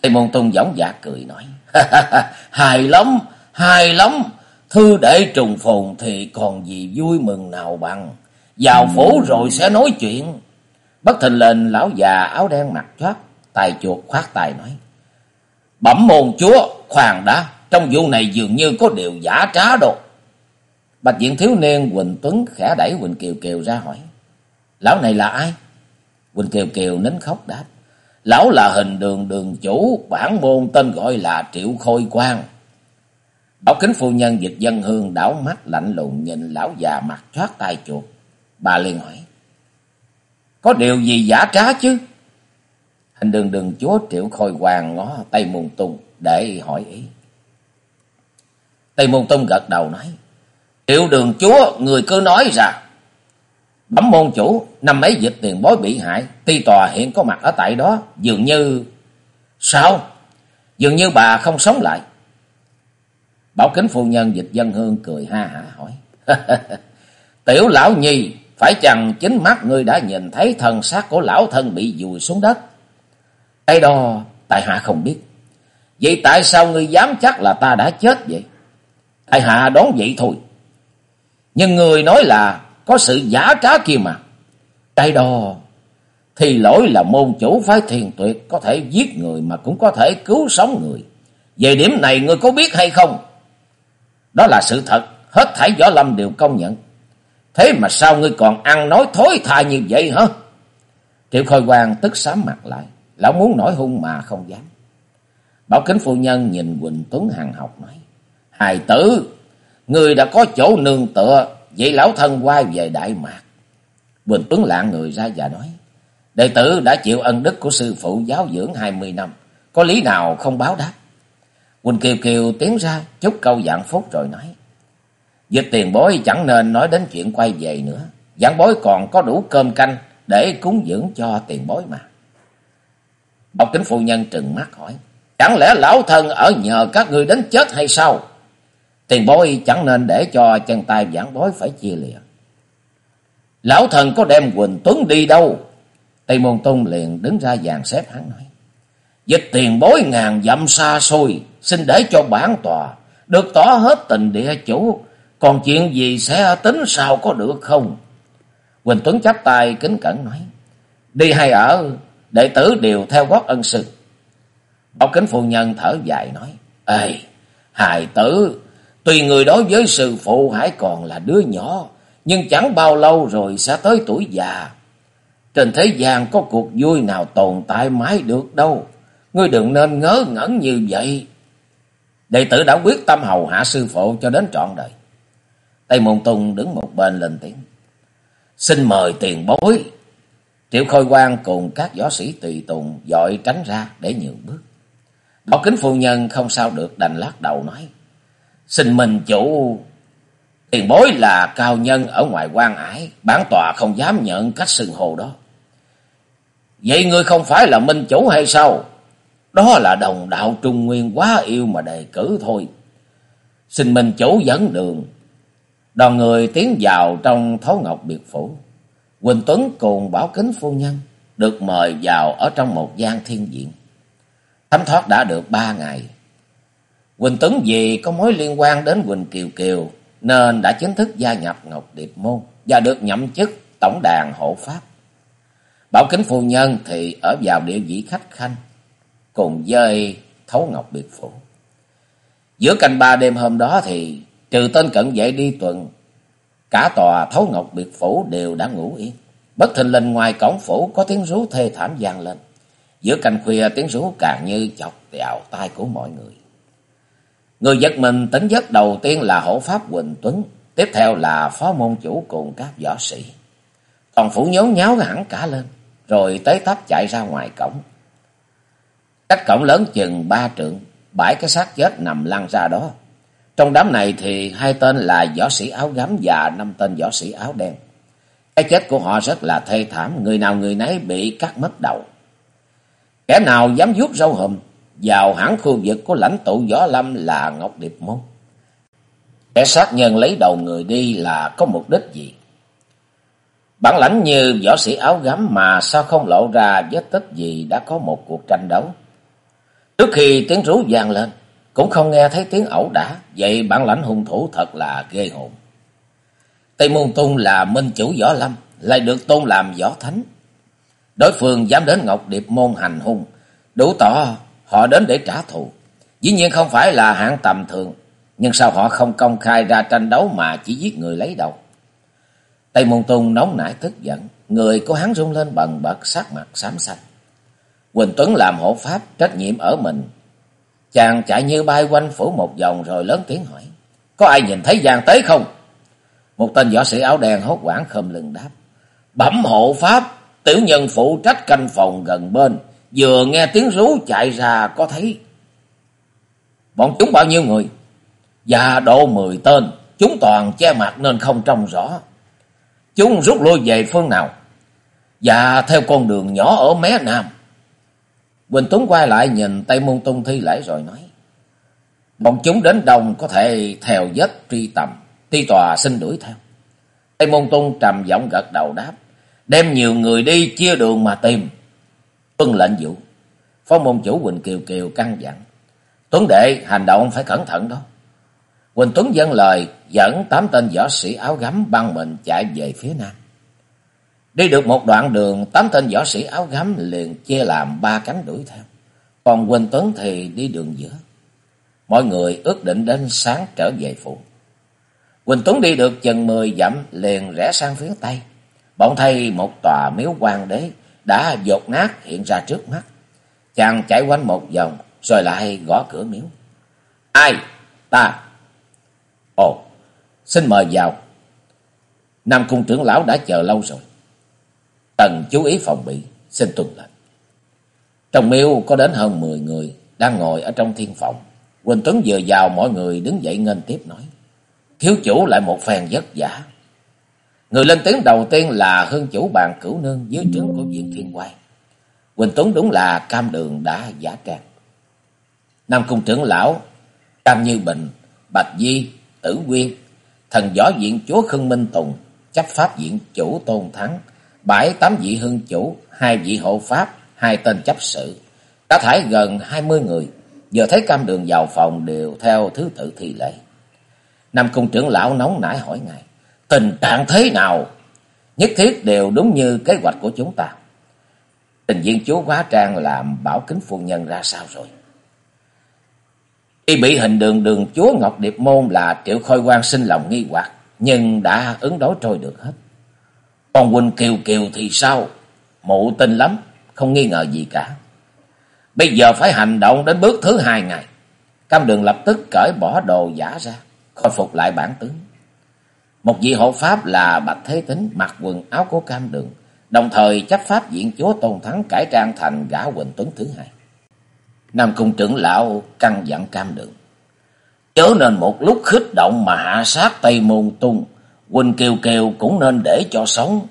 Tây Môn Tung giống dạ cười nói. hài lắm, hài lắm. Thư đệ trùng phồn thì còn gì vui mừng nào bằng. Vào phủ rồi sẽ nói chuyện. Bất thình lệnh lão già áo đen mặt thoát. Tài chuột khoát tài nói. Bẩm môn chúa, khoan đã. Trong vụ này dường như có điều giả trá đồ. Bạch diện thiếu niên Quỳnh Tuấn khẽ đẩy Quỳnh Kiều Kiều ra hỏi. Lão này là ai? Quỳnh Kiều Kiều nín khóc đáp. Lão là hình đường đường chủ, bản môn tên gọi là Triệu Khôi Quang. Bảo kính phu nhân dịch dân hương đảo mắt lạnh lùng nhìn lão già mặt thoát tay chuột. Bà liền hỏi. Có điều gì giả trá chứ? Hình đường đường chúa Triệu Khôi hoàng ngó Tây Môn Tung để hỏi ý. Tây Môn Tung gật đầu nói. Triệu đường chúa, người cứ nói ra. Bấm môn chủ, năm ấy dịch tiền bối bị hại, ti tòa hiện có mặt ở tại đó, dường như... Sao? Dường như bà không sống lại. Bảo kính phu nhân dịch dân hương cười ha hả hỏi. Tiểu lão nhi, phải chăng chính mắt ngươi đã nhìn thấy thần xác của lão thân bị vùi xuống đất? Cái đó tại hạ không biết. Vậy tại sao ngươi dám chắc là ta đã chết vậy? Tại hạ đoán vậy thôi. Nhưng người nói là có sự giả trá kia mà. Cái đó thì lỗi là môn chủ phái thiền tuyệt có thể giết người mà cũng có thể cứu sống người. Về điểm này ngươi có biết hay không? Đó là sự thật, hết thảy võ lâm đều công nhận. Thế mà sao ngươi còn ăn nói thối tha như vậy hả? Triệu Khôi Quang tức sám mặt lại, lão muốn nổi hung mà không dám. Bảo kính phu nhân nhìn Quỳnh Tuấn Hằng học nói, Hài tử, người đã có chỗ nương tựa, vậy lão thân quay về Đại Mạc. Quỳnh Tuấn lạng người ra và nói, đệ tử đã chịu ân đức của sư phụ giáo dưỡng hai mươi năm, có lý nào không báo đáp? Quỳnh Kiều Kiều tiến ra, chúc câu dạng phúc rồi nói, Dịch tiền bối chẳng nên nói đến chuyện quay về nữa. Giảng bối còn có đủ cơm canh để cúng dưỡng cho tiền bối mà. Bọc kính phu nhân trừng mắt hỏi. Chẳng lẽ lão thân ở nhờ các ngươi đến chết hay sao? Tiền bối chẳng nên để cho chân tay giảng bối phải chia lìa. Lão thần có đem Quỳnh Tuấn đi đâu? Tây Môn Tung liền đứng ra dàn xếp hắn nói. Dịch tiền bối ngàn dặm xa xôi, xin để cho bản tòa, được tỏ hết tình địa chủ, còn chuyện gì sẽ tính sao có được không? Quỳnh Tuấn chắp tay kính cẩn nói. Đi hay ở, đệ tử đều theo gót ân sư. Bảo kính phu nhân thở dài nói. Ê, hài tử, tuy người đối với sư phụ hãy còn là đứa nhỏ, nhưng chẳng bao lâu rồi sẽ tới tuổi già. Trên thế gian có cuộc vui nào tồn tại mãi được đâu. Ngươi đừng nên ngớ ngẩn như vậy. Đệ tử đã quyết tâm hầu hạ sư phụ cho đến trọn đời. Tây Môn Tùng đứng một bên lên tiếng. Xin mời tiền bối. Triệu Khôi Quang cùng các võ sĩ tùy tùng dội tránh ra để nhường bước. Bảo kính phu nhân không sao được đành lắc đầu nói. Xin mình chủ. Tiền bối là cao nhân ở ngoài quan ải. Bản tòa không dám nhận cách xưng hồ đó. Vậy ngươi không phải là minh chủ hay sao? Đó là đồng đạo trung nguyên quá yêu mà đề cử thôi. Xin minh chủ dẫn đường. Đoàn người tiến vào trong thấu ngọc biệt phủ. Quỳnh Tuấn cùng Bảo Kính Phu Nhân được mời vào ở trong một gian thiên diện. Thấm thoát đã được ba ngày. Quỳnh Tuấn vì có mối liên quan đến Quỳnh Kiều Kiều nên đã chính thức gia nhập Ngọc Điệp Môn và được nhậm chức tổng đàn hộ pháp. Bảo Kính Phu Nhân thì ở vào địa vị khách khanh cùng với Thấu Ngọc Biệt Phủ. Giữa canh ba đêm hôm đó thì Trừ tên cận vệ đi tuần, cả tòa thấu ngọc biệt phủ đều đã ngủ yên. Bất thình lình ngoài cổng phủ có tiếng rú thê thảm vang lên. Giữa canh khuya tiếng rú càng như chọc vào tai của mọi người. Người giật mình tính giấc đầu tiên là hộ pháp Quỳnh Tuấn, tiếp theo là phó môn chủ cùng các võ sĩ. còn phủ nhốn nháo hẳn cả lên, rồi tới tấp chạy ra ngoài cổng. Cách cổng lớn chừng ba trượng, bãi cái xác chết nằm lăn ra đó. Trong đám này thì hai tên là võ sĩ áo gấm và năm tên võ sĩ áo đen. Cái chết của họ rất là thê thảm, người nào người nấy bị cắt mất đầu. Kẻ nào dám vuốt râu hùm vào hãng khu vực của lãnh tụ Võ Lâm là Ngọc Điệp Môn. Kẻ sát nhân lấy đầu người đi là có mục đích gì? Bản lãnh như võ sĩ áo gấm mà sao không lộ ra vết tích gì đã có một cuộc tranh đấu. Trước khi tiếng rú vang lên, cũng không nghe thấy tiếng ẩu đả, vậy bản lãnh hung thủ thật là ghê hồn. Tây Môn Tung là minh chủ võ lâm, lại được tôn làm võ thánh. Đối phương dám đến Ngọc Điệp môn hành hung, đủ tỏ họ đến để trả thù. Dĩ nhiên không phải là hạng tầm thường, nhưng sao họ không công khai ra tranh đấu mà chỉ giết người lấy đầu. Tây Môn Tung nóng nảy tức giận, người của hắn rung lên bần bật sắc mặt xám xanh. Quỳnh Tuấn làm hộ pháp trách nhiệm ở mình. Chàng chạy như bay quanh phủ một vòng rồi lớn tiếng hỏi. Có ai nhìn thấy Giang Tế không? Một tên võ sĩ áo đen hốt quảng khom lưng đáp. Bẩm hộ pháp, tiểu nhân phụ trách canh phòng gần bên. Vừa nghe tiếng rú chạy ra có thấy. Bọn chúng bao nhiêu người? Dạ độ mười tên. Chúng toàn che mặt nên không trông rõ. Chúng rút lui về phương nào? Dạ theo con đường nhỏ ở mé nam. Quỳnh Tuấn quay lại nhìn Tây Môn Tung thi lễ rồi nói. Bọn chúng đến đồng có thể theo vết truy tầm. Ti tòa xin đuổi theo. Tây Môn Tung trầm giọng gật đầu đáp. Đem nhiều người đi chia đường mà tìm. Tuân lệnh vụ. Phó môn chủ Quỳnh Kiều Kiều căng dặn. Tuấn đệ, hành động phải cẩn thận đó. Quỳnh Tuấn dân lời, dẫn tám tên võ sĩ áo gấm băng mình chạy về phía nam. Đi được một đoạn đường, tám tên võ sĩ áo gấm liền chia làm ba cánh đuổi theo. Còn Quỳnh Tuấn thì đi đường giữa. Mọi người ước định đến sáng trở về phủ. Quỳnh Tuấn đi được chừng mười dặm liền rẽ sang phía tây. Bỗng thấy một tòa miếu quan đế đã dột nát hiện ra trước mắt. Chàng chạy quanh một vòng rồi lại gõ cửa miếu. Ai? Ta. Ồ, xin mời vào. Nam cung trưởng lão đã chờ lâu rồi. Tần chú ý phòng bị, xin tuân lệnh. Trong miêu có đến hơn mười người đang ngồi ở trong thiên phòng. Quỳnh Tuấn vừa vào mọi người đứng dậy ngân tiếp nói. Thiếu chủ lại một phen vất vả. Người lên tiếng đầu tiên là hương chủ bàn cửu nương dưới trướng của viện thiên quan Quỳnh Tuấn đúng là cam đường đã giả trang. Nam cung trưởng lão, Cam Như Bình, Bạch Di, Tử Quyên, thần võ viện chúa Khương Minh Tùng, chấp pháp viện chủ Tôn Thắng, bảy tám vị hương chủ, hai vị hộ pháp, hai tên chấp sự. Đã thải gần hai mươi người, giờ thấy cam đường vào phòng đều theo thứ tự thi lễ. Nam cung trưởng lão nóng nảy hỏi ngài, tình trạng thế nào? Nhất thiết đều đúng như kế hoạch của chúng ta. Tình viên chúa quá trang làm bảo kính phu nhân ra sao rồi? Y bị hình đường đường chúa Ngọc Điệp Môn là triệu khôi quan sinh lòng nghi hoặc, nhưng đã ứng đối trôi được hết. Còn Quỳnh Kiều Kiều thì sao? Mụ tin lắm, không nghi ngờ gì cả. Bây giờ phải hành động đến bước thứ hai ngày. Cam đường lập tức cởi bỏ đồ giả ra, khôi phục lại bản tướng. Một vị hộ pháp là Bạch Thế Tính mặc quần áo của cam đường, đồng thời chấp pháp diện chúa Tôn Thắng cải trang thành gã Quỳnh Tuấn thứ hai. Nam Cung trưởng lão căn dặn cam đường. Chớ nên một lúc khích động mà hạ sát Tây Môn Tung, Quỳnh Kiều Kiều cũng nên để cho sống.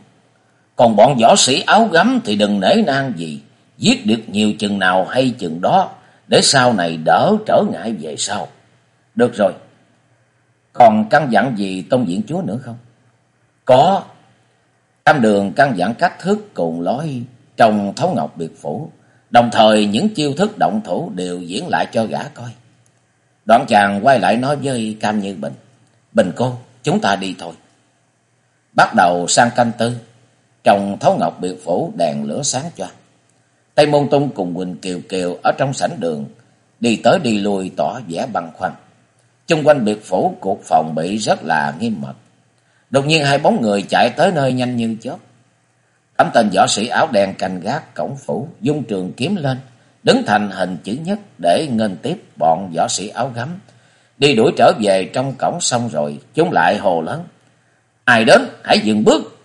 Còn bọn võ sĩ áo gấm thì đừng nể nang gì, giết được nhiều chừng nào hay chừng đó, để sau này đỡ trở ngại về sau. Được rồi, còn căn dặn gì tông diễn chúa nữa không? Có. Tam đường căn dặn cách thức cùng lối trong thấu ngọc biệt phủ. Đồng thời những chiêu thức động thủ đều diễn lại cho gã coi. Đoạn chàng quay lại nói với Cam Như Bình. Bình cô, chúng ta đi thôi. Bắt đầu sang canh tư. Trong thấu ngọc biệt phủ đèn lửa sáng cho. Tây Môn Tung cùng Quỳnh Kiều Kiều ở trong sảnh đường. Đi tới đi lui tỏ vẻ băng khoăn. Chung quanh biệt phủ cuộc phòng bị rất là nghiêm mật. Đột nhiên hai bóng người chạy tới nơi nhanh như chớp. Tám tên võ sĩ áo đen canh gác cổng phủ, dung trường kiếm lên, đứng thành hình chữ nhất để nghênh tiếp bọn võ sĩ áo gấm. Đi đuổi trở về trong cổng xong rồi, chúng lại hồ lớn. Ai đến, hãy dừng bước.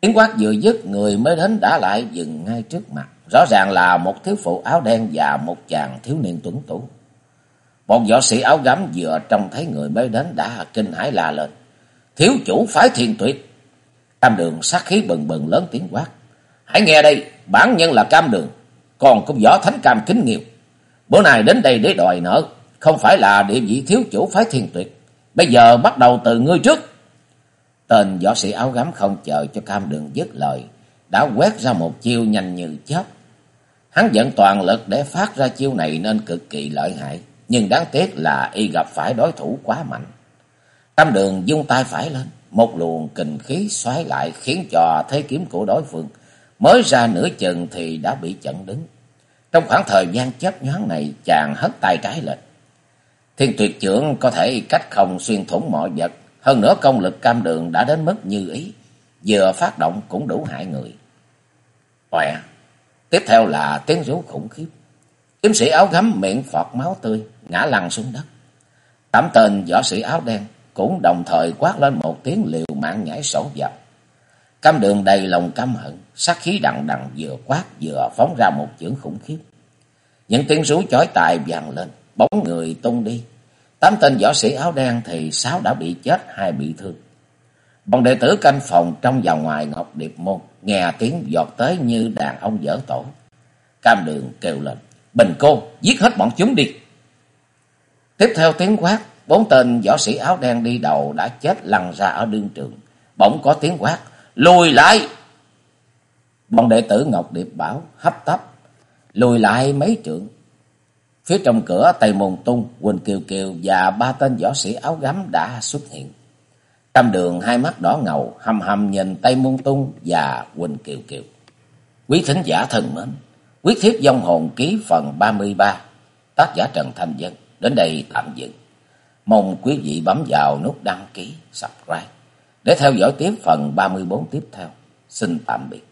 Tiếng quát vừa dứt, người mới đến đã lại dừng ngay trước mặt. Rõ ràng là một thiếu phụ áo đen và một chàng thiếu niên tuấn tú. Bọn võ sĩ áo gấm vừa trông thấy người mới đến đã kinh hãi la lên. Thiếu chủ phái thiên tuyệt. Cam đường sát khí bừng bừng lớn tiếng quát. Hãy nghe đây, bản nhân là cam đường, còn cũng võ thánh cam kính nghiệp. Bữa nay đến đây để đòi nợ, không phải là địa vị thiếu chủ phái thiên tuyệt. Bây giờ bắt đầu từ ngươi trước. Tên võ sĩ áo gấm không chờ cho cam đường dứt lời, đã quét ra một chiêu nhanh như chớp. Hắn dẫn toàn lực để phát ra chiêu này nên cực kỳ lợi hại, nhưng đáng tiếc là y gặp phải đối thủ quá mạnh. Tam đường dung tay phải lên, một luồng kình khí xoáy lại khiến cho thế kiếm của đối phương mới ra nửa chừng thì đã bị chặn đứng. Trong khoảng thời gian chớp nhoáng này chàng hất tay trái lên. Thiên tuyệt trưởng có thể cách không xuyên thủng mọi vật, hơn nữa công lực cam đường đã đến mức như ý, vừa phát động cũng đủ hại người. Oè, tiếp theo là tiếng rú khủng khiếp. Kiếm sĩ áo gấm miệng phọt máu tươi, ngã lăn xuống đất. Tám tên võ sĩ áo đen cũng đồng thời quát lên một tiếng liều mạng nhảy sổ vào. Cam đường đầy lòng căm hận, sát khí đằng đằng vừa quát vừa phóng ra một chưởng khủng khiếp. Những tiếng rú chói tai vang lên, bóng người tung đi. Tám tên võ sĩ áo đen thì sáu đã bị chết, hai bị thương. Bọn đệ tử canh phòng trong và ngoài Ngọc Điệp Môn, nghe tiếng giọt tới như đàn ông dở tổ. Cam đường kêu lên, Bình cô, giết hết bọn chúng đi. Tiếp theo tiếng quát, bốn tên võ sĩ áo đen đi đầu đã chết lăn ra ở đương trường. Bỗng có tiếng quát, lùi lại. Bọn đệ tử Ngọc Điệp Bảo hấp tấp, lùi lại mấy trượng. Phía trong cửa Tây Môn Tung, Quỳnh Kiều Kiều và ba tên võ sĩ áo gấm đã xuất hiện. Tam đường hai mắt đỏ ngầu, hầm hầm nhìn Tây Môn Tung và Quỳnh Kiều Kiều. Quý thính giả thân mến, quyết thiết dông hồn ký phần 33, tác giả Trần Thanh Dân, đến đây tạm dừng. Mong quý vị bấm vào nút đăng ký, subscribe để theo dõi tiếp phần 34 tiếp theo. Xin tạm biệt.